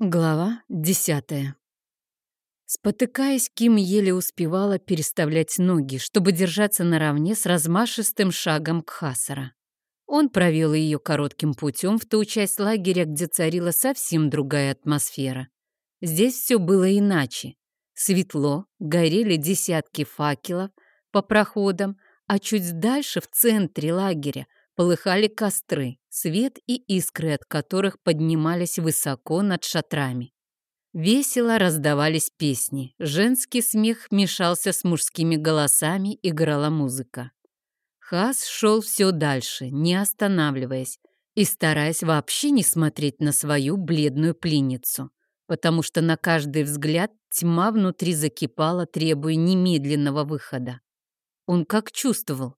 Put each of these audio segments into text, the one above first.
Глава десятая. Спотыкаясь, Ким еле успевала переставлять ноги, чтобы держаться наравне с размашистым шагом Кхасара. Он провел ее коротким путем в ту часть лагеря, где царила совсем другая атмосфера. Здесь все было иначе. Светло, горели десятки факелов по проходам, а чуть дальше, в центре лагеря, полыхали костры, свет и искры от которых поднимались высоко над шатрами. Весело раздавались песни, женский смех мешался с мужскими голосами, играла музыка. Хас шел все дальше, не останавливаясь и стараясь вообще не смотреть на свою бледную пленницу, потому что на каждый взгляд тьма внутри закипала, требуя немедленного выхода. Он как чувствовал,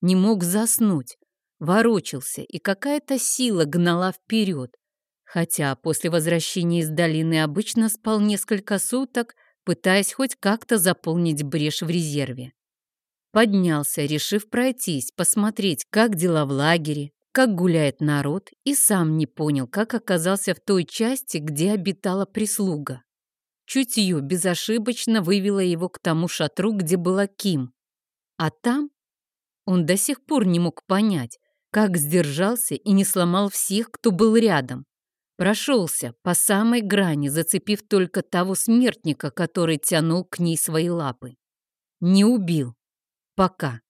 не мог заснуть, ворочался, и какая-то сила гнала вперед. Хотя после возвращения из долины обычно спал несколько суток, пытаясь хоть как-то заполнить брешь в резерве. Поднялся, решив пройтись, посмотреть, как дела в лагере, как гуляет народ, и сам не понял, как оказался в той части, где обитала прислуга. Чутье безошибочно вывело его к тому шатру, где была Ким. А там он до сих пор не мог понять, как сдержался и не сломал всех, кто был рядом. Прошелся по самой грани, зацепив только того смертника, который тянул к ней свои лапы. Не убил. Пока.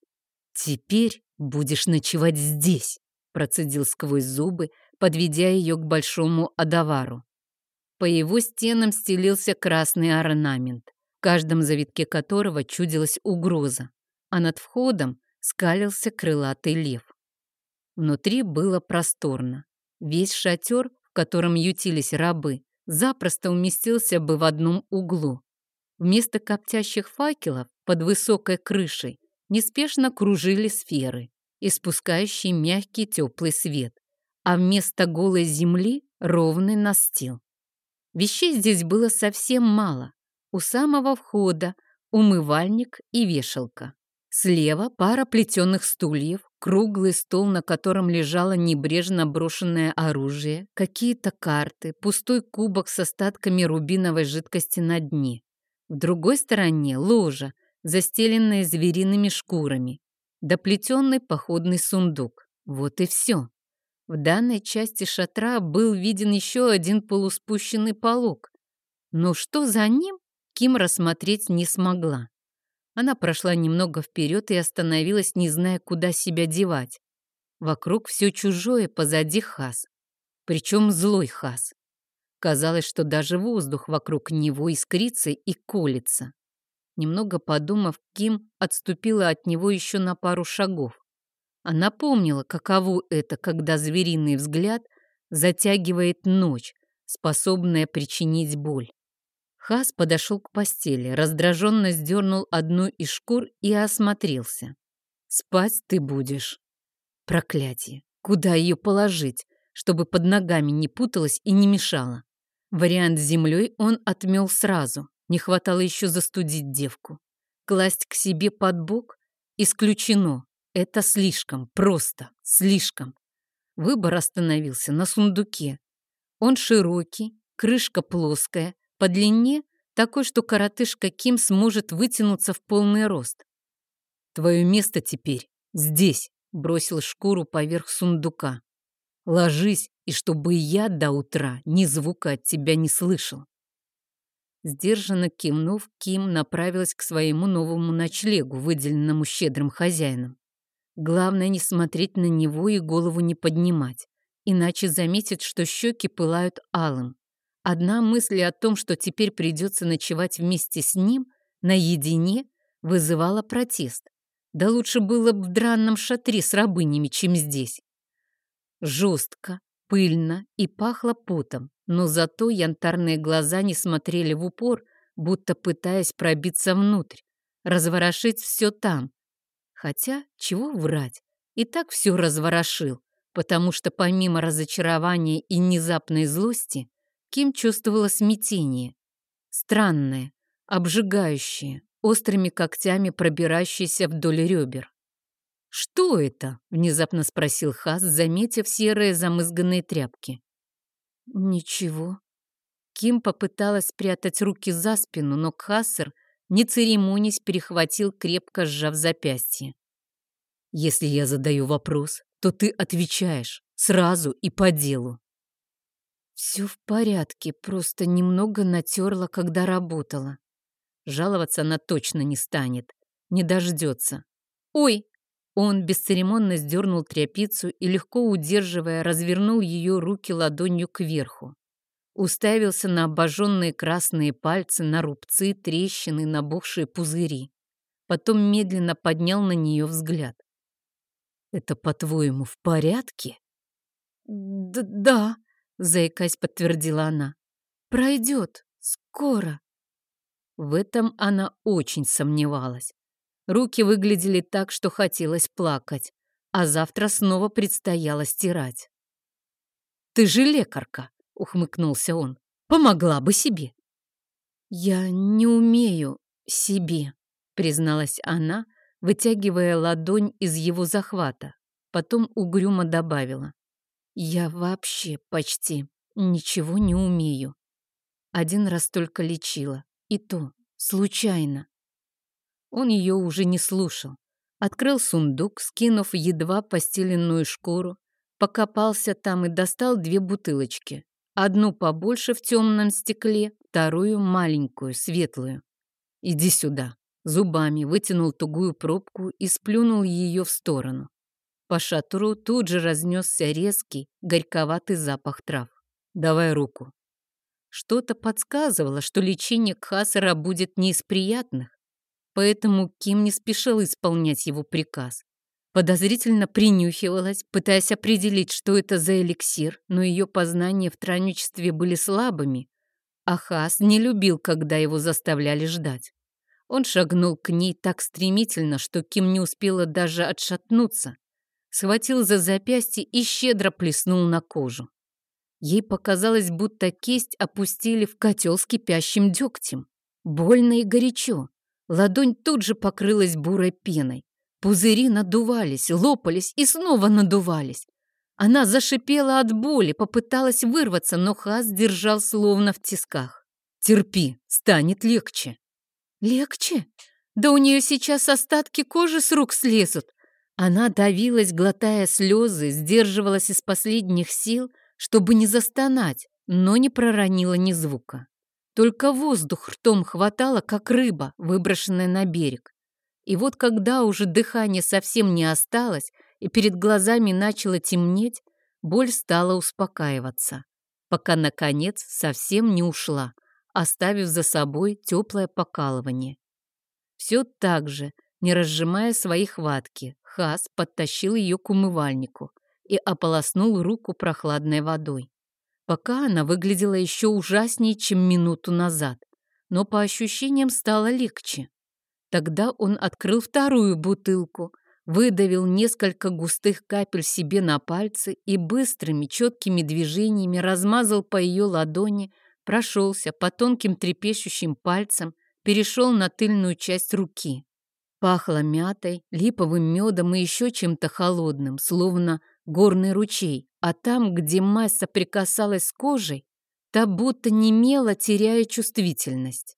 Теперь будешь ночевать здесь, процедил сквозь зубы, подведя ее к большому адавару. По его стенам стелился красный орнамент, в каждом завитке которого чудилась угроза, а над входом скалился крылатый лев. Внутри было просторно. Весь шатер, в котором ютились рабы, запросто уместился бы в одном углу. Вместо коптящих факелов под высокой крышей неспешно кружили сферы, испускающие мягкий теплый свет, а вместо голой земли ровный настил. Вещей здесь было совсем мало. У самого входа умывальник и вешалка. Слева пара плетеных стульев, круглый стол, на котором лежало небрежно брошенное оружие, какие-то карты, пустой кубок с остатками рубиновой жидкости на дне. В другой стороне ложа, застеленная звериными шкурами, доплетенный походный сундук. Вот и все. В данной части шатра был виден еще один полуспущенный полог. Но что за ним, Ким рассмотреть не смогла. Она прошла немного вперед и остановилась, не зная, куда себя девать. Вокруг все чужое, позади Хас. Причем злой Хас. Казалось, что даже воздух вокруг него искрится и колется. Немного подумав, Ким отступила от него еще на пару шагов. Она помнила, каково это, когда звериный взгляд затягивает ночь, способная причинить боль. Хас подошел к постели, раздраженно сдернул одну из шкур и осмотрелся. «Спать ты будешь». Проклятие! Куда ее положить, чтобы под ногами не путалась и не мешала? Вариант с землей он отмел сразу. Не хватало еще застудить девку. Класть к себе под бок? Исключено. Это слишком, просто, слишком. Выбор остановился на сундуке. Он широкий, крышка плоская, по длине такой, что коротышка Ким сможет вытянуться в полный рост. «Твое место теперь здесь», — бросил шкуру поверх сундука. «Ложись, и чтобы я до утра ни звука от тебя не слышал». Сдержанно кивнув, Ким направилась к своему новому ночлегу, выделенному щедрым хозяином. Главное не смотреть на него и голову не поднимать, иначе заметит, что щеки пылают алым. Одна мысль о том, что теперь придется ночевать вместе с ним, наедине, вызывала протест. Да лучше было бы в дранном шатре с рабынями, чем здесь. Жестко, пыльно и пахло потом, но зато янтарные глаза не смотрели в упор, будто пытаясь пробиться внутрь, разворошить все там. Хотя, чего врать, и так все разворошил, потому что помимо разочарования и внезапной злости, Ким чувствовала смятение. Странное, обжигающее, острыми когтями пробирающееся вдоль ребер. «Что это?» — внезапно спросил Хас, заметив серые замызганные тряпки. «Ничего». Ким попыталась спрятать руки за спину, но Кассер, не церемонясь, перехватил, крепко сжав запястье. «Если я задаю вопрос, то ты отвечаешь сразу и по делу». «Все в порядке, просто немного натерла, когда работала». Жаловаться она точно не станет, не дождется. «Ой!» Он бесцеремонно сдернул тряпицу и, легко удерживая, развернул ее руки ладонью кверху. Уставился на обожженные красные пальцы, на рубцы, трещины, набухшие пузыри. Потом медленно поднял на нее взгляд. «Это, по-твоему, в порядке?» Д «Да», — заикаясь, подтвердила она. «Пройдет. Скоро». В этом она очень сомневалась. Руки выглядели так, что хотелось плакать, а завтра снова предстояло стирать. «Ты же лекарка!» — ухмыкнулся он. «Помогла бы себе!» «Я не умею себе», — призналась она, вытягивая ладонь из его захвата. Потом угрюмо добавила. «Я вообще почти ничего не умею. Один раз только лечила, и то случайно. Он ее уже не слушал. Открыл сундук, скинув едва постеленную шкуру, покопался там и достал две бутылочки. Одну побольше в темном стекле, вторую маленькую, светлую. «Иди сюда». Зубами вытянул тугую пробку и сплюнул ее в сторону. По шатру тут же разнесся резкий, горьковатый запах трав. «Давай руку». Что-то подсказывало, что лечение Кхасара будет не из приятных, поэтому Ким не спешил исполнять его приказ. Подозрительно принюхивалась, пытаясь определить, что это за эликсир, но ее познания в травничестве были слабыми, а Хас не любил, когда его заставляли ждать. Он шагнул к ней так стремительно, что Ким не успела даже отшатнуться, схватил за запястье и щедро плеснул на кожу. Ей показалось, будто кисть опустили в котел с кипящим дегтем. Больно и горячо. Ладонь тут же покрылась бурой пеной. Пузыри надувались, лопались и снова надувались. Она зашипела от боли, попыталась вырваться, но Хас держал словно в тисках. «Терпи, станет легче». «Легче? Да у нее сейчас остатки кожи с рук слезут». Она давилась, глотая слезы, сдерживалась из последних сил, чтобы не застонать, но не проронила ни звука. Только воздух ртом хватало, как рыба, выброшенная на берег. И вот когда уже дыхание совсем не осталось, и перед глазами начало темнеть, боль стала успокаиваться, пока, наконец, совсем не ушла, оставив за собой теплое покалывание. Все так же, не разжимая свои хватки, Хас подтащил ее к умывальнику и ополоснул руку прохладной водой. Пока она выглядела еще ужаснее, чем минуту назад, но по ощущениям стало легче. Тогда он открыл вторую бутылку, выдавил несколько густых капель себе на пальцы и быстрыми четкими движениями размазал по ее ладони, прошелся по тонким трепещущим пальцам, перешел на тыльную часть руки. Пахло мятой, липовым медом и еще чем-то холодным, словно горный ручей, а там, где мазь соприкасалась с кожей, та будто немела, теряя чувствительность.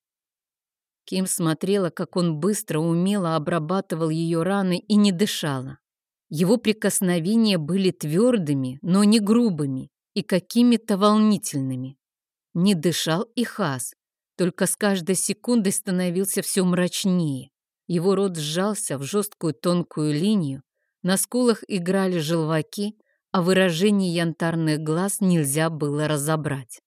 Ким смотрела, как он быстро, умело обрабатывал ее раны и не дышала. Его прикосновения были твердыми, но не грубыми и какими-то волнительными. Не дышал и Хас, только с каждой секундой становился все мрачнее. Его рот сжался в жесткую тонкую линию, на скулах играли желваки, а выражение янтарных глаз нельзя было разобрать.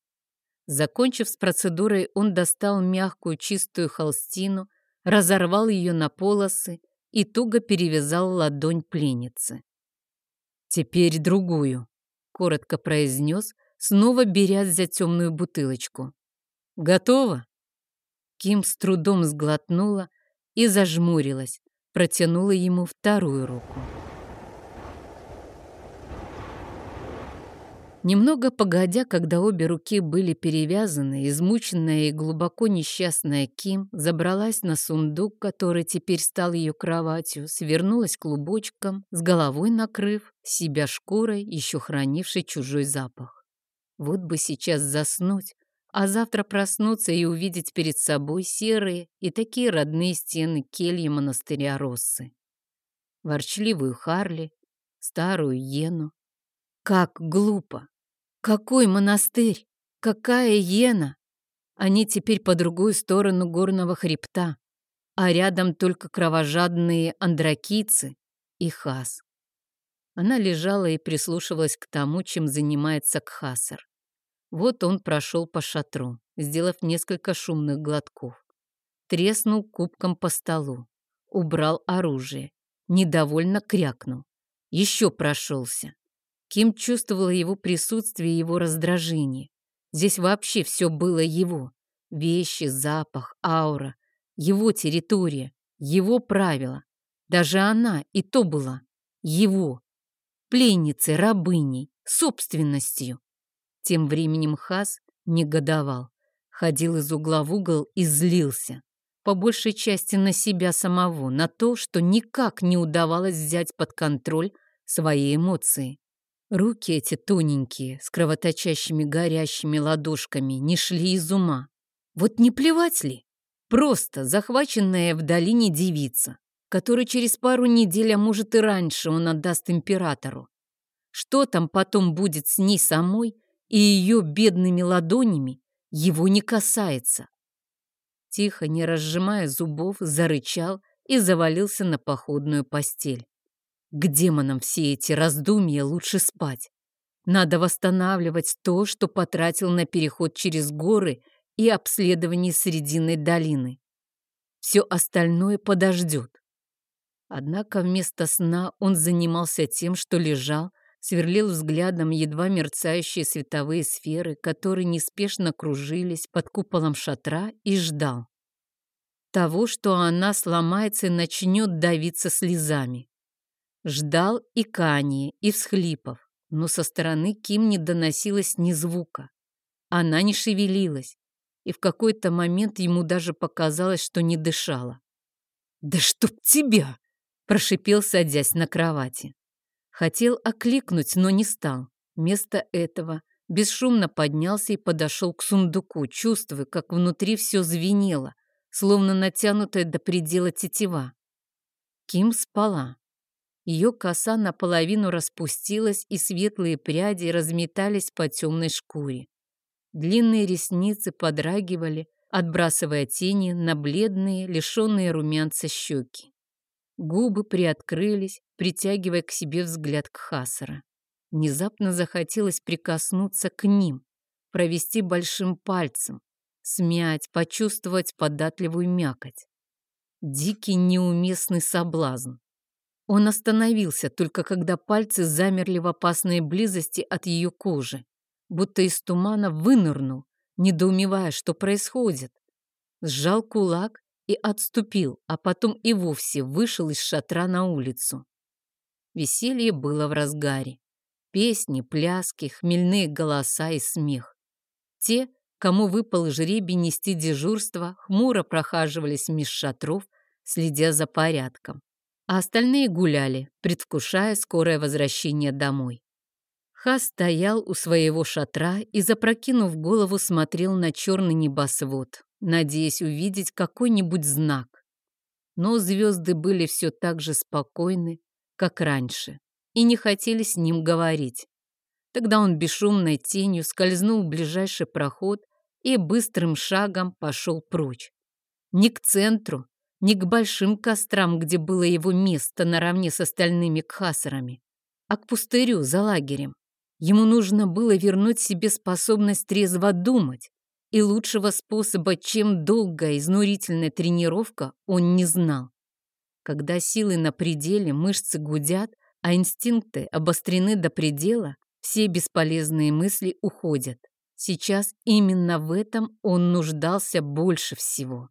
Закончив с процедурой, он достал мягкую чистую холстину, разорвал ее на полосы и туго перевязал ладонь пленницы. «Теперь другую», — коротко произнес, снова берясь за темную бутылочку. «Готово?» Ким с трудом сглотнула и зажмурилась, протянула ему вторую руку. Немного погодя, когда обе руки были перевязаны, измученная и глубоко несчастная Ким забралась на сундук, который теперь стал ее кроватью, свернулась клубочком, с головой накрыв себя шкурой, еще хранившей чужой запах. Вот бы сейчас заснуть, а завтра проснуться и увидеть перед собой серые и такие родные стены кельи монастыря Россы. Ворчливую Харли, старую Йену. Как глупо! Какой монастырь! Какая Йена! Они теперь по другую сторону горного хребта, а рядом только кровожадные андракийцы и Хас. Она лежала и прислушивалась к тому, чем занимается Кхасар. Вот он прошел по шатру, сделав несколько шумных глотков. Треснул кубком по столу, убрал оружие, недовольно крякнул. Еще прошелся. Ким чувствовала его присутствие и его раздражение. Здесь вообще все было его. Вещи, запах, аура. Его территория, его правила. Даже она и то была его. Пленницей, рабыней, собственностью. Тем временем Хас негодовал, ходил из угла в угол и злился. По большей части на себя самого, на то, что никак не удавалось взять под контроль свои эмоции. Руки эти тоненькие, с кровоточащими горящими ладошками, не шли из ума. Вот не плевать ли? Просто захваченная в долине девица, которую через пару недель, а может и раньше, он отдаст императору. Что там потом будет с ней самой, и ее бедными ладонями его не касается. Тихо, не разжимая зубов, зарычал и завалился на походную постель. К демонам все эти раздумья лучше спать. Надо восстанавливать то, что потратил на переход через горы и обследование Срединной долины. Все остальное подождет. Однако вместо сна он занимался тем, что лежал, сверлил взглядом едва мерцающие световые сферы, которые неспешно кружились под куполом шатра, и ждал. Того, что она сломается и начнет давиться слезами. Ждал и кани, и всхлипов, но со стороны Ким не доносилось ни звука. Она не шевелилась, и в какой-то момент ему даже показалось, что не дышала. «Да чтоб тебя!» – прошипел, садясь на кровати. Хотел окликнуть, но не стал. Вместо этого бесшумно поднялся и подошел к сундуку, чувствуя, как внутри все звенело, словно натянутая до предела тетива. Ким спала. Ее коса наполовину распустилась, и светлые пряди разметались по темной шкуре. Длинные ресницы подрагивали, отбрасывая тени на бледные, лишенные румянца щеки. Губы приоткрылись, притягивая к себе взгляд Кхасара. Внезапно захотелось прикоснуться к ним, провести большим пальцем, смять, почувствовать податливую мякоть. Дикий неуместный соблазн. Он остановился только когда пальцы замерли в опасной близости от ее кожи, будто из тумана вынырнул, недоумевая, что происходит. Сжал кулак и отступил, а потом и вовсе вышел из шатра на улицу. Веселье было в разгаре. Песни, пляски, хмельные голоса и смех. Те, кому выпал жребий нести дежурство, хмуро прохаживались меж шатров, следя за порядком. А остальные гуляли, предвкушая скорое возвращение домой. Хас стоял у своего шатра и, запрокинув голову, смотрел на черный небосвод надеясь увидеть какой-нибудь знак. Но звезды были все так же спокойны, как раньше, и не хотели с ним говорить. Тогда он бесшумной тенью скользнул в ближайший проход и быстрым шагом пошел прочь. Не к центру, не к большим кострам, где было его место наравне с остальными кхасарами, а к пустырю за лагерем. Ему нужно было вернуть себе способность трезво думать, и лучшего способа, чем долгая изнурительная тренировка, он не знал. Когда силы на пределе, мышцы гудят, а инстинкты обострены до предела, все бесполезные мысли уходят. Сейчас именно в этом он нуждался больше всего.